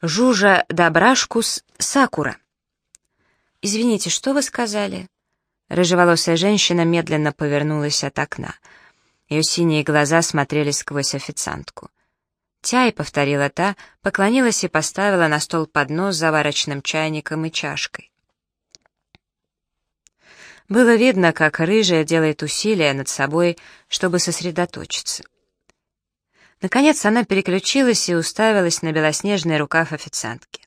Жужа Добрашкус Сакура. «Извините, что вы сказали?» Рыжеволосая женщина медленно повернулась от окна. Ее синие глаза смотрели сквозь официантку. «Тяй», — повторила та, поклонилась и поставила на стол поднос с заварочным чайником и чашкой. Было видно, как рыжая делает усилия над собой, чтобы сосредоточиться. Наконец она переключилась и уставилась на белоснежный рукав официантки.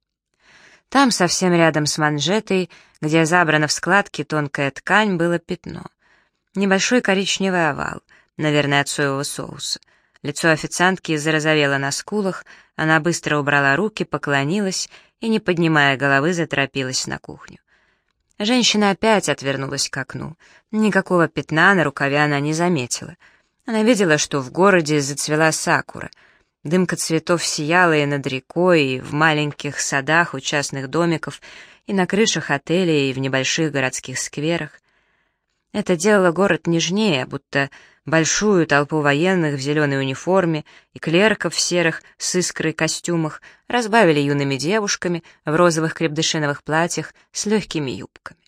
Там, совсем рядом с манжетой, где забрана в складки тонкая ткань, было пятно. Небольшой коричневый овал, наверное, от соевого соуса. Лицо официантки зарозовело на скулах, она быстро убрала руки, поклонилась и, не поднимая головы, заторопилась на кухню. Женщина опять отвернулась к окну. Никакого пятна на рукаве она не заметила — она видела, что в городе зацвела сакура. Дымка цветов сияла и над рекой, и в маленьких садах у частных домиков, и на крышах отелей, и в небольших городских скверах. Это делало город нежнее, будто большую толпу военных в зеленой униформе и клерков в серых с искрой костюмах разбавили юными девушками в розовых крепдышиновых платьях с легкими юбками.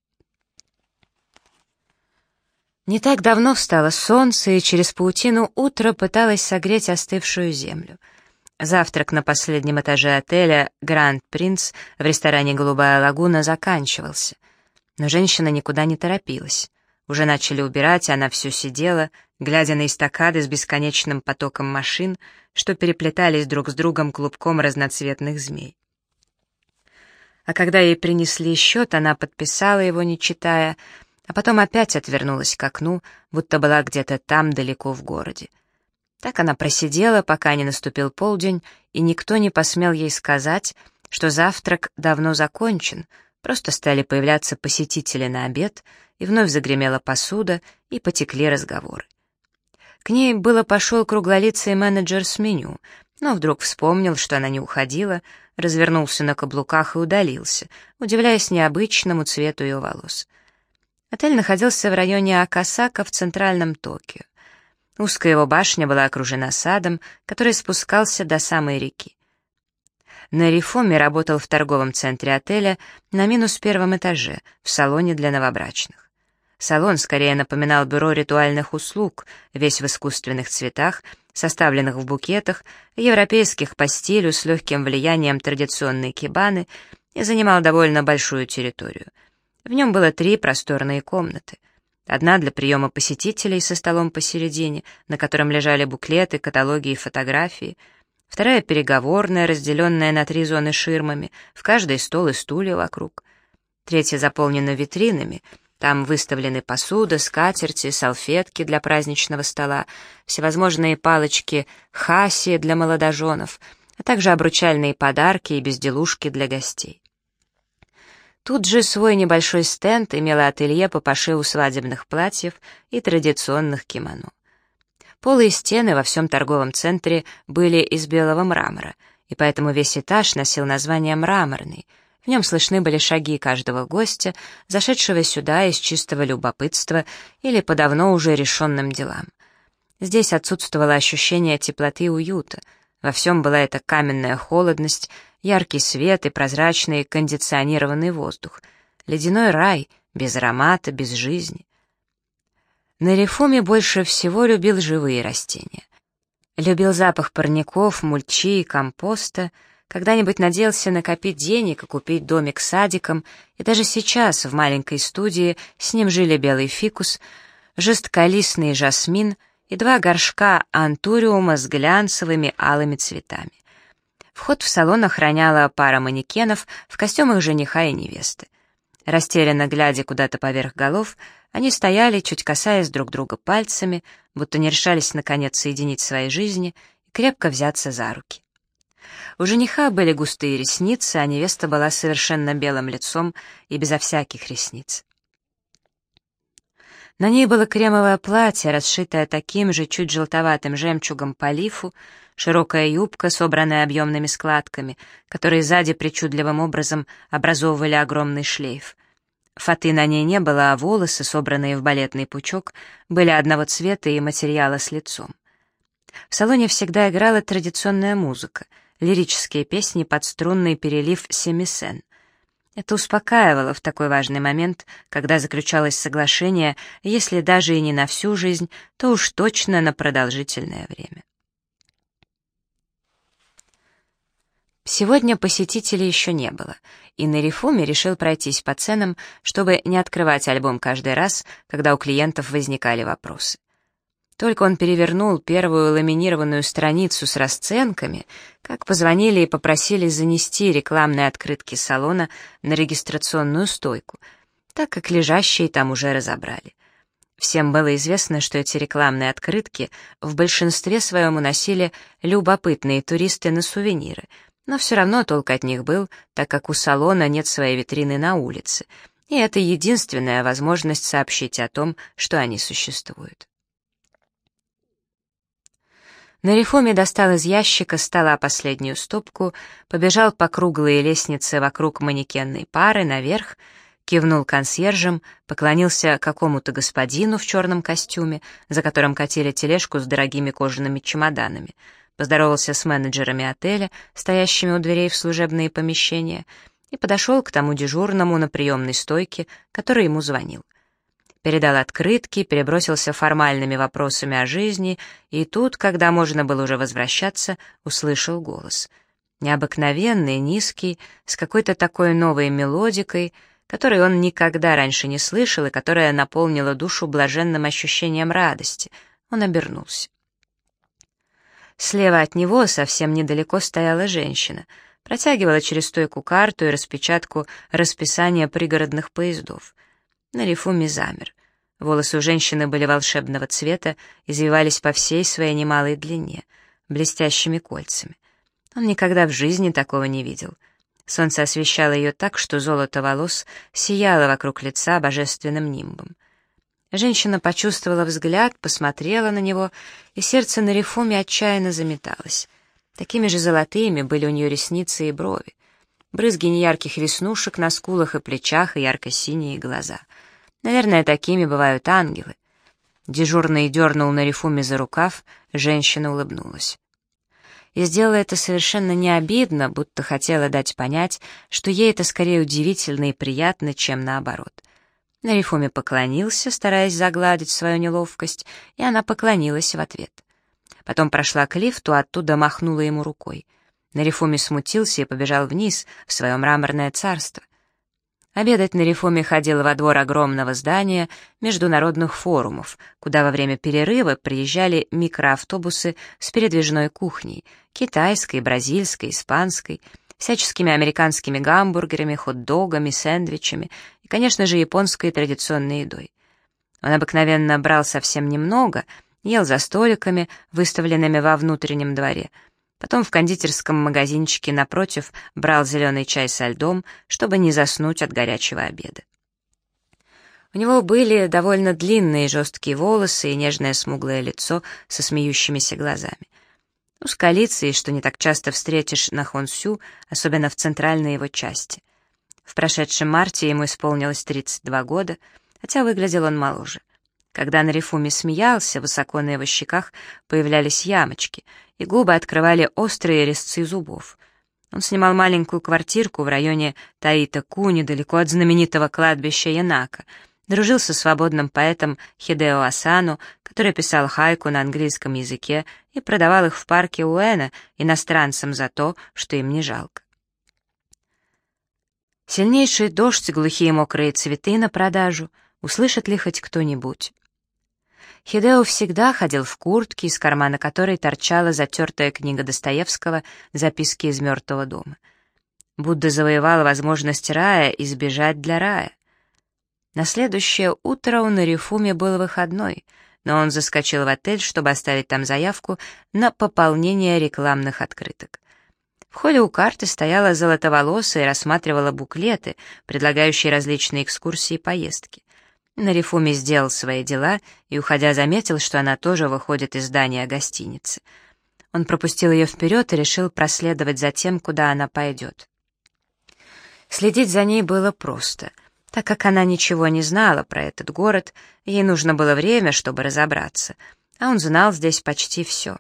Не так давно встало солнце, и через паутину утро пыталось согреть остывшую землю. Завтрак на последнем этаже отеля «Гранд Принц» в ресторане «Голубая лагуна» заканчивался. Но женщина никуда не торопилась. Уже начали убирать, она все сидела, глядя на эстакады с бесконечным потоком машин, что переплетались друг с другом клубком разноцветных змей. А когда ей принесли счет, она подписала его, не читая, а потом опять отвернулась к окну, будто была где-то там, далеко в городе. Так она просидела, пока не наступил полдень, и никто не посмел ей сказать, что завтрак давно закончен, просто стали появляться посетители на обед, и вновь загремела посуда, и потекли разговоры. К ней было пошел круглолицый менеджер с меню, но вдруг вспомнил, что она не уходила, развернулся на каблуках и удалился, удивляясь необычному цвету ее волос — Отель находился в районе Акасака в центральном Токио. Узкая его башня была окружена садом, который спускался до самой реки. На Рифоме работал в торговом центре отеля на минус первом этаже, в салоне для новобрачных. Салон скорее напоминал бюро ритуальных услуг, весь в искусственных цветах, составленных в букетах, европейских по стилю с легким влиянием традиционной кибаны и занимал довольно большую территорию — в нем было три просторные комнаты. Одна для приема посетителей со столом посередине, на котором лежали буклеты, каталоги и фотографии. Вторая переговорная, разделенная на три зоны ширмами, в каждой стол и стулья вокруг. Третья заполнена витринами, там выставлены посуда, скатерти, салфетки для праздничного стола, всевозможные палочки хаси для молодоженов, а также обручальные подарки и безделушки для гостей. Тут же свой небольшой стенд имело ателье по пошиву свадебных платьев и традиционных кимоно. Полы и стены во всем торговом центре были из белого мрамора, и поэтому весь этаж носил название «мраморный». В нем слышны были шаги каждого гостя, зашедшего сюда из чистого любопытства или по давно уже решенным делам. Здесь отсутствовало ощущение теплоты и уюта, во всем была эта каменная холодность, яркий свет и прозрачный кондиционированный воздух. Ледяной рай, без аромата, без жизни. На Рифуме больше всего любил живые растения. Любил запах парников, мульчи и компоста, когда-нибудь надеялся накопить денег и купить домик с садиком, и даже сейчас в маленькой студии с ним жили белый фикус, жестколистный жасмин и два горшка антуриума с глянцевыми алыми цветами. Вход в салон охраняла пара манекенов в костюмах жениха и невесты. Растерянно глядя куда-то поверх голов, они стояли, чуть касаясь друг друга пальцами, будто не решались наконец соединить свои жизни и крепко взяться за руки. У жениха были густые ресницы, а невеста была совершенно белым лицом и безо всяких ресниц. На ней было кремовое платье, расшитое таким же чуть желтоватым жемчугом по лифу, широкая юбка, собранная объемными складками, которые сзади причудливым образом образовывали огромный шлейф. Фаты на ней не было, а волосы, собранные в балетный пучок, были одного цвета и материала с лицом. В салоне всегда играла традиционная музыка, лирические песни под струнный перелив семисен. Это успокаивало в такой важный момент, когда заключалось соглашение, если даже и не на всю жизнь, то уж точно на продолжительное время. Сегодня посетителей еще не было, и на Рифуме решил пройтись по ценам, чтобы не открывать альбом каждый раз, когда у клиентов возникали вопросы. Только он перевернул первую ламинированную страницу с расценками, как позвонили и попросили занести рекламные открытки салона на регистрационную стойку, так как лежащие там уже разобрали. Всем было известно, что эти рекламные открытки в большинстве своем уносили любопытные туристы на сувениры — но все равно толк от них был, так как у салона нет своей витрины на улице, и это единственная возможность сообщить о том, что они существуют. На реформе достал из ящика стола последнюю стопку, побежал по круглой лестнице вокруг манекенной пары наверх, кивнул консьержем, поклонился какому-то господину в черном костюме, за которым катили тележку с дорогими кожаными чемоданами — поздоровался с менеджерами отеля, стоящими у дверей в служебные помещения, и подошел к тому дежурному на приемной стойке, который ему звонил. Передал открытки, перебросился формальными вопросами о жизни, и тут, когда можно было уже возвращаться, услышал голос. Необыкновенный, низкий, с какой-то такой новой мелодикой, которой он никогда раньше не слышал и которая наполнила душу блаженным ощущением радости. Он обернулся. Слева от него, совсем недалеко, стояла женщина, протягивала через стойку карту и распечатку расписания пригородных поездов. На рифуме замер. Волосы у женщины были волшебного цвета, извивались по всей своей немалой длине, блестящими кольцами. Он никогда в жизни такого не видел. Солнце освещало ее так, что золото волос сияло вокруг лица божественным нимбом. Женщина почувствовала взгляд, посмотрела на него, и сердце на рифуме отчаянно заметалось. Такими же золотыми были у нее ресницы и брови. Брызги неярких веснушек на скулах и плечах и ярко-синие глаза. Наверное, такими бывают ангелы. Дежурный дернул на рифуме за рукав, женщина улыбнулась. И сделала это совершенно не обидно, будто хотела дать понять, что ей это скорее удивительно и приятно, чем наоборот — Нарифуми поклонился, стараясь загладить свою неловкость, и она поклонилась в ответ. Потом прошла к лифту, оттуда махнула ему рукой. Нарифуми смутился и побежал вниз, в свое мраморное царство. Обедать Нарифуми ходил во двор огромного здания международных форумов, куда во время перерыва приезжали микроавтобусы с передвижной кухней, китайской, бразильской, испанской — всяческими американскими гамбургерами, хот-догами, сэндвичами и, конечно же, японской традиционной едой. Он обыкновенно брал совсем немного, ел за столиками, выставленными во внутреннем дворе, потом в кондитерском магазинчике напротив брал зеленый чай со льдом, чтобы не заснуть от горячего обеда. У него были довольно длинные жесткие волосы и нежное смуглое лицо со смеющимися глазами. Ну, с коалицией, что не так часто встретишь на Хонсю, особенно в центральной его части. В прошедшем марте ему исполнилось 32 года, хотя выглядел он моложе. Когда на рифуме смеялся, высоко на его щеках появлялись ямочки, и губы открывали острые резцы зубов. Он снимал маленькую квартирку в районе Таита-Ку, недалеко от знаменитого кладбища Янака — дружил со свободным поэтом Хидео Асану, который писал хайку на английском языке и продавал их в парке Уэна иностранцам за то, что им не жалко. Сильнейший дождь, глухие мокрые цветы на продажу, услышит ли хоть кто-нибудь? Хидео всегда ходил в куртке, из кармана которой торчала затертая книга Достоевского «Записки из мертвого дома». Будда завоевал возможность рая избежать для рая. На следующее утро у Нарифуме был выходной, но он заскочил в отель, чтобы оставить там заявку на пополнение рекламных открыток. В холле у карты стояла золотоволосая и рассматривала буклеты, предлагающие различные экскурсии и поездки. Нарифуми сделал свои дела и, уходя, заметил, что она тоже выходит из здания гостиницы. Он пропустил ее вперед и решил проследовать за тем, куда она пойдет. Следить за ней было просто — так как она ничего не знала про этот город, ей нужно было время, чтобы разобраться, а он знал здесь почти все.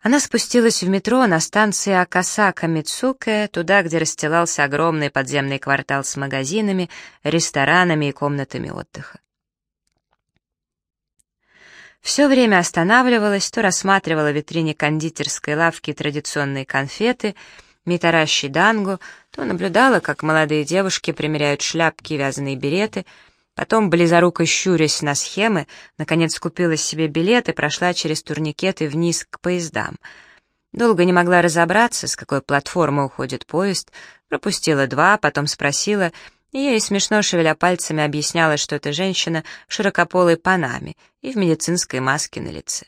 Она спустилась в метро на станции Акасака Мицуке, туда, где расстилался огромный подземный квартал с магазинами, ресторанами и комнатами отдыха. Все время останавливалась, то рассматривала в витрине кондитерской лавки традиционные конфеты, митаращи дангу, то наблюдала, как молодые девушки примеряют шляпки и вязаные береты, потом, близоруко щурясь на схемы, наконец купила себе билет и прошла через турникеты вниз к поездам. Долго не могла разобраться, с какой платформы уходит поезд, пропустила два, потом спросила — и ей смешно шевеля пальцами объясняла, что это женщина в широкополой панаме и в медицинской маске на лице.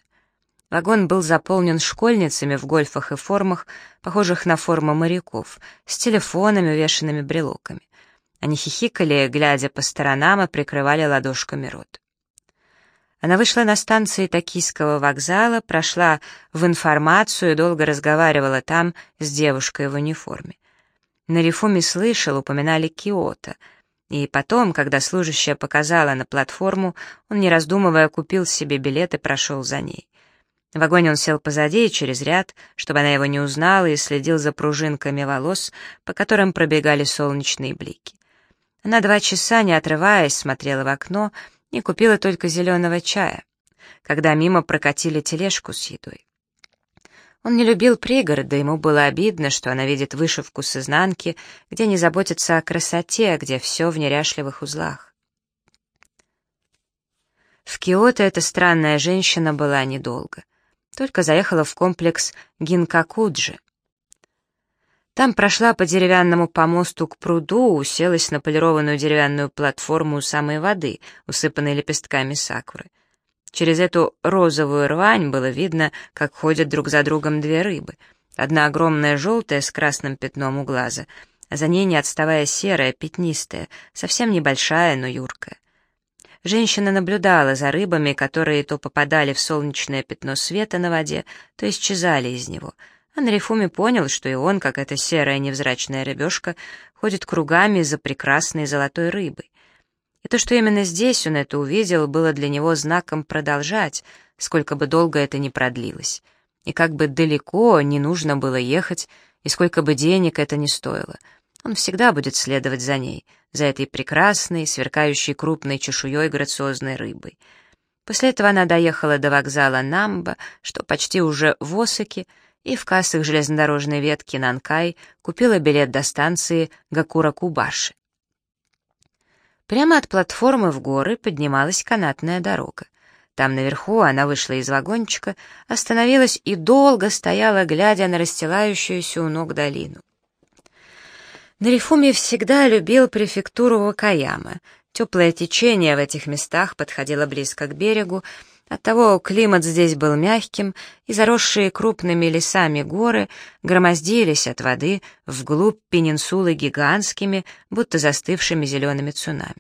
Вагон был заполнен школьницами в гольфах и формах, похожих на форму моряков, с телефонами, увешанными брелоками. Они хихикали, глядя по сторонам, и прикрывали ладошками рот. Она вышла на станции Токийского вокзала, прошла в информацию и долго разговаривала там с девушкой в униформе. На Рифуме слышал, упоминали Киото. И потом, когда служащая показала на платформу, он, не раздумывая, купил себе билет и прошел за ней. В вагоне он сел позади и через ряд, чтобы она его не узнала, и следил за пружинками волос, по которым пробегали солнечные блики. Она два часа, не отрываясь, смотрела в окно и купила только зеленого чая, когда мимо прокатили тележку с едой. Он не любил пригорода, ему было обидно, что она видит вышивку с изнанки, где не заботится о красоте, где все в неряшливых узлах. В Киото эта странная женщина была недолго. Только заехала в комплекс Гинкакуджи. Там прошла по деревянному помосту к пруду, уселась на полированную деревянную платформу у самой воды, усыпанной лепестками сакуры. Через эту розовую рвань было видно, как ходят друг за другом две рыбы. Одна огромная желтая с красным пятном у глаза, а за ней не отставая серая, пятнистая, совсем небольшая, но юркая. Женщина наблюдала за рыбами, которые то попадали в солнечное пятно света на воде, то исчезали из него. А Нарифуми понял, что и он, как эта серая невзрачная рыбешка, ходит кругами за прекрасной золотой рыбой. И то, что именно здесь он это увидел, было для него знаком продолжать, сколько бы долго это ни продлилось. И как бы далеко не нужно было ехать, и сколько бы денег это ни стоило. Он всегда будет следовать за ней, за этой прекрасной, сверкающей крупной чешуей грациозной рыбой. После этого она доехала до вокзала Намба, что почти уже в Осаке, и в кассах железнодорожной ветки Нанкай купила билет до станции Гакура-Кубаши. Прямо от платформы в горы поднималась канатная дорога. Там наверху она вышла из вагончика, остановилась и долго стояла, глядя на расстилающуюся у ног долину. Нарифуми всегда любил префектуру Вакаяма. Теплое течение в этих местах подходило близко к берегу, Оттого климат здесь был мягким, и заросшие крупными лесами горы громоздились от воды вглубь пенинсулы гигантскими, будто застывшими зелеными цунами.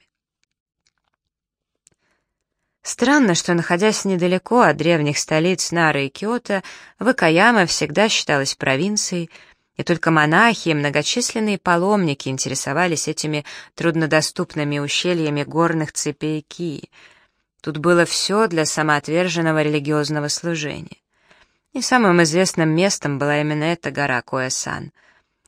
Странно, что, находясь недалеко от древних столиц Нары и Киото, Вакаяма всегда считалась провинцией, и только монахи и многочисленные паломники интересовались этими труднодоступными ущельями горных цепей Кии — Тут было все для самоотверженного религиозного служения. И самым известным местом была именно эта гора Коэсан.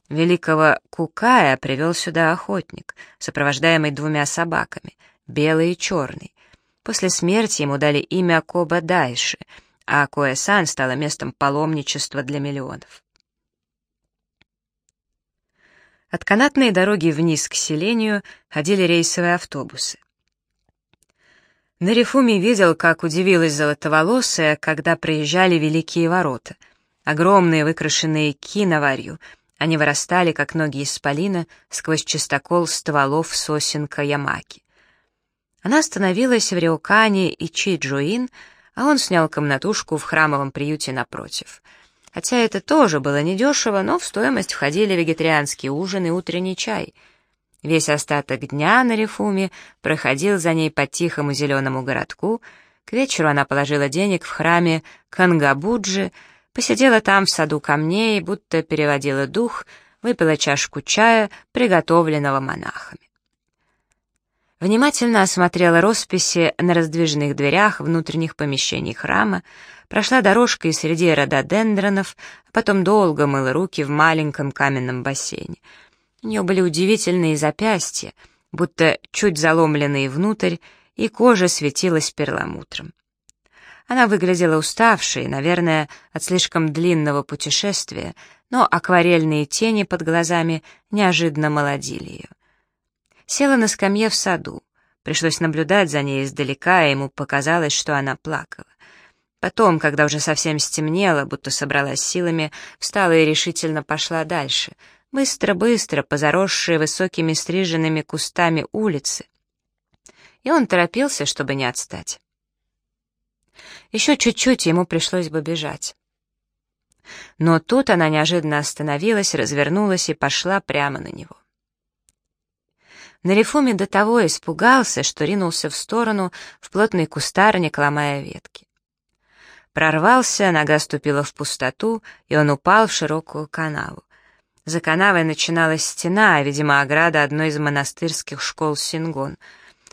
Великого Кукая привел сюда охотник, сопровождаемый двумя собаками, белый и черный. После смерти ему дали имя Коба Дайши, а Коэсан стала местом паломничества для миллионов. От канатной дороги вниз к селению ходили рейсовые автобусы. Нарифуми видел, как удивилась золотоволосая, когда приезжали великие ворота. Огромные, выкрашенные киноварью, они вырастали, как ноги исполина, сквозь чистокол стволов сосенка Ямаки. Она остановилась в Риокане и Чиджуин, а он снял комнатушку в храмовом приюте напротив. Хотя это тоже было недешево, но в стоимость входили вегетарианский ужин и утренний чай — Весь остаток дня на Рифуме проходил за ней по тихому зеленому городку. К вечеру она положила денег в храме Кангабуджи, посидела там в саду камней, будто переводила дух, выпила чашку чая, приготовленного монахами. Внимательно осмотрела росписи на раздвижных дверях внутренних помещений храма, прошла дорожкой среди рододендронов, а потом долго мыла руки в маленьком каменном бассейне. У нее были удивительные запястья, будто чуть заломленные внутрь, и кожа светилась перламутром. Она выглядела уставшей, наверное, от слишком длинного путешествия, но акварельные тени под глазами неожиданно молодили ее. Села на скамье в саду. Пришлось наблюдать за ней издалека, и ему показалось, что она плакала. Потом, когда уже совсем стемнело, будто собралась силами, встала и решительно пошла дальше. Быстро-быстро, по заросшей высокими стриженными кустами улицы. И он торопился, чтобы не отстать. Еще чуть-чуть ему пришлось бы бежать. Но тут она неожиданно остановилась, развернулась и пошла прямо на него. Нарифуми до того испугался, что ринулся в сторону, в плотный кустарник, ломая ветки. Прорвался, нога ступила в пустоту, и он упал в широкую канаву. За канавой начиналась стена, видимо, ограда одной из монастырских школ Сингон,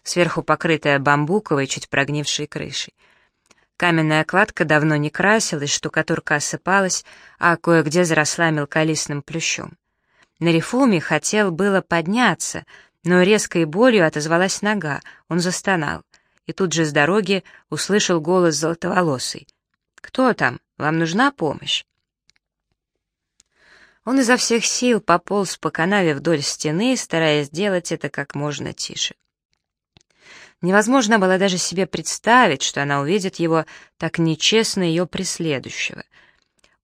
сверху покрытая бамбуковой, чуть прогнившей крышей. Каменная кладка давно не красилась, штукатурка осыпалась, а кое-где заросла мелколистным плющом. На рифуме хотел было подняться, но резкой болью отозвалась нога, он застонал, и тут же с дороги услышал голос золотоволосый. «Кто там? Вам нужна помощь?» Он изо всех сил пополз по канаве вдоль стены, стараясь сделать это как можно тише. Невозможно было даже себе представить, что она увидит его так нечестно ее преследующего.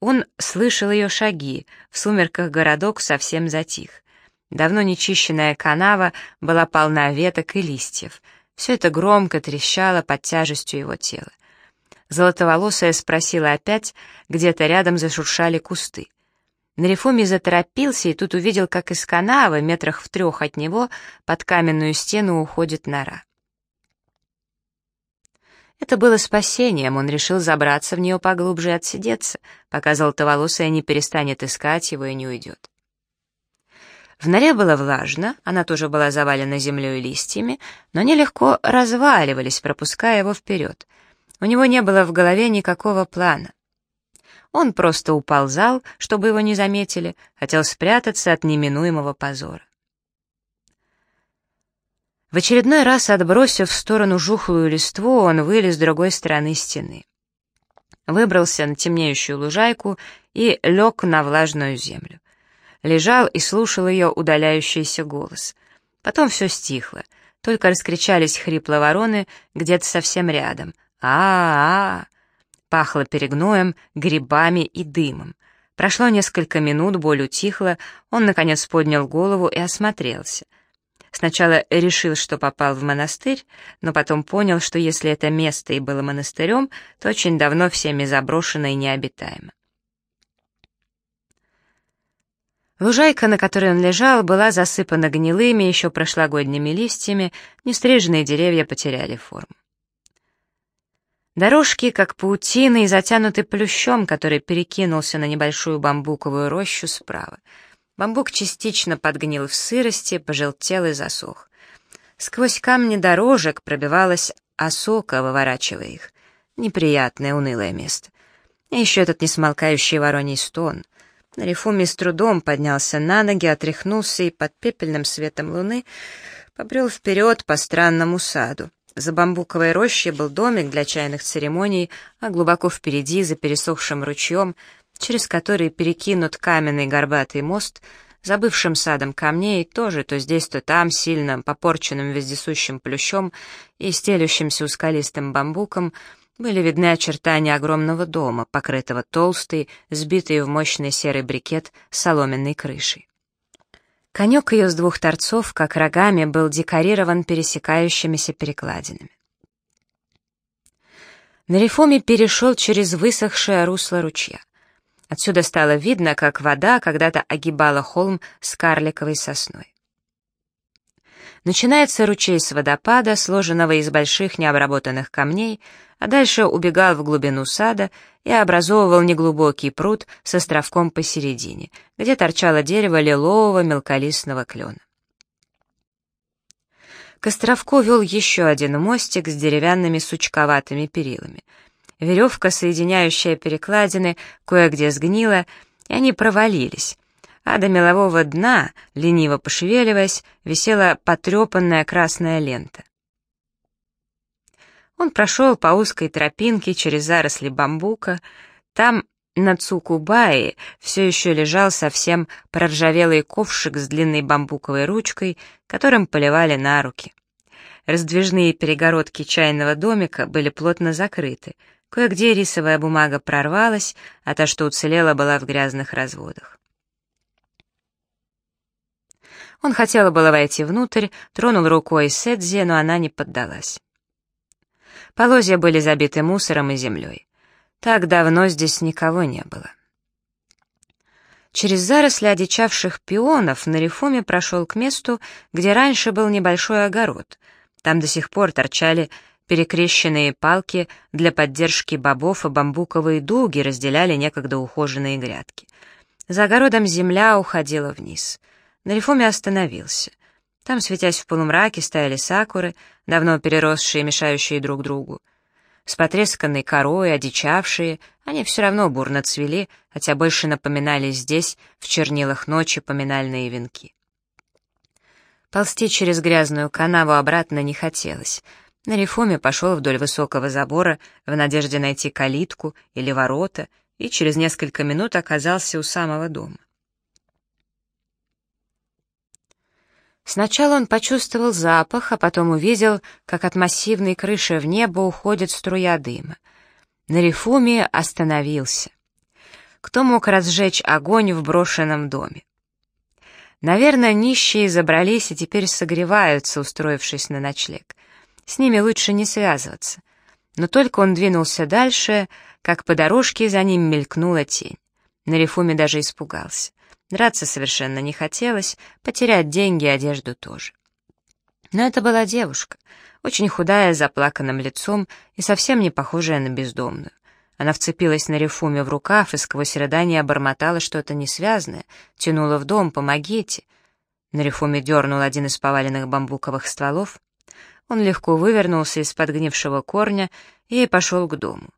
Он слышал ее шаги, в сумерках городок совсем затих. Давно нечищенная канава была полна веток и листьев. Все это громко трещало под тяжестью его тела. Золотоволосая спросила опять, где-то рядом зашуршали кусты. Нарифуми заторопился и тут увидел, как из канавы, метрах в трех от него, под каменную стену уходит нора. Это было спасением, он решил забраться в нее поглубже и отсидеться, пока золотоволосая не перестанет искать его и не уйдет. В норе было влажно, она тоже была завалена землей и листьями, но они легко разваливались, пропуская его вперед. У него не было в голове никакого плана. Он просто уползал, чтобы его не заметили, хотел спрятаться от неминуемого позора. В очередной раз, отбросив в сторону жухлую листву, он вылез с другой стороны стены. Выбрался на темнеющую лужайку и лег на влажную землю. Лежал и слушал ее удаляющийся голос. Потом все стихло, только раскричались хрипло вороны где-то совсем рядом. А а, -а. Пахло перегноем, грибами и дымом. Прошло несколько минут, боль утихла, он, наконец, поднял голову и осмотрелся — Сначала решил, что попал в монастырь, но потом понял, что если это место и было монастырем, то очень давно всеми заброшено и необитаемо. Лужайка, на которой он лежал, была засыпана гнилыми, еще прошлогодними листьями, нестриженные деревья потеряли форму. Дорожки, как паутины, и затянуты плющом, который перекинулся на небольшую бамбуковую рощу справа — Бамбук частично подгнил в сырости, пожелтел и засох. Сквозь камни дорожек пробивалась осока, выворачивая их. Неприятное, унылое место. И еще этот несмолкающий вороний стон. Нарифуми с трудом поднялся на ноги, отряхнулся и под пепельным светом луны побрел вперед по странному саду. За бамбуковой рощей был домик для чайных церемоний, а глубоко впереди, за пересохшим ручьем, через который перекинут каменный горбатый мост, забывшим садом камней, тоже то здесь, то там, сильно попорченным вездесущим плющом и стелющимся ускалистым бамбуком, были видны очертания огромного дома, покрытого толстой, сбитой в мощный серый брикет соломенной крышей. Конек ее с двух торцов, как рогами, был декорирован пересекающимися перекладинами. На реформе перешел через высохшее русло ручья. Отсюда стало видно, как вода когда-то огибала холм с карликовой сосной. Начинается ручей с водопада, сложенного из больших необработанных камней, а дальше убегал в глубину сада и образовывал неглубокий пруд с островком посередине, где торчало дерево лилового мелколистного клена. К островку вел еще один мостик с деревянными сучковатыми перилами — Веревка, соединяющая перекладины, кое-где сгнила, и они провалились, а до мелового дна, лениво пошевеливаясь, висела потрепанная красная лента. Он прошел по узкой тропинке через заросли бамбука. Там на Цукубае все еще лежал совсем проржавелый ковшик с длинной бамбуковой ручкой, которым поливали на руки. Раздвижные перегородки чайного домика были плотно закрыты. Кое-где рисовая бумага прорвалась, а та, что уцелела, была в грязных разводах. Он хотел было войти внутрь, тронул рукой Сэдзи, но она не поддалась. Полозья были забиты мусором и землей. Так давно здесь никого не было. Через заросли одичавших пионов на рифуме прошел к месту, где раньше был небольшой огород. Там до сих пор торчали перекрещенные палки для поддержки бобов и бамбуковые дуги разделяли некогда ухоженные грядки. За огородом земля уходила вниз. На рифуме остановился — там, светясь в полумраке, стояли сакуры, давно переросшие и мешающие друг другу. С потресканной корой, одичавшие, они все равно бурно цвели, хотя больше напоминали здесь, в чернилах ночи, поминальные венки. Ползти через грязную канаву обратно не хотелось. На рифуме пошел вдоль высокого забора в надежде найти калитку или ворота, и через несколько минут оказался у самого дома. Сначала он почувствовал запах, а потом увидел, как от массивной крыши в небо уходит струя дыма. На рифуме остановился. Кто мог разжечь огонь в брошенном доме? Наверное, нищие забрались и теперь согреваются, устроившись на ночлег. С ними лучше не связываться. Но только он двинулся дальше, как по дорожке за ним мелькнула тень. На рифуме даже испугался. Драться совершенно не хотелось, потерять деньги и одежду тоже. Но это была девушка, очень худая, с заплаканным лицом и совсем не похожая на бездомную. Она вцепилась на рифуме в рукав и сквозь рыдание обормотала что-то несвязное, тянула в дом «помогите». На рифуме дернул один из поваленных бамбуковых стволов. Он легко вывернулся из подгнившего корня и пошел к дому.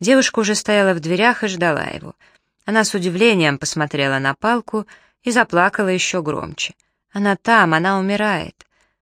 Девушка уже стояла в дверях и ждала его — она с удивлением посмотрела на палку и заплакала еще громче. Она там, она умирает.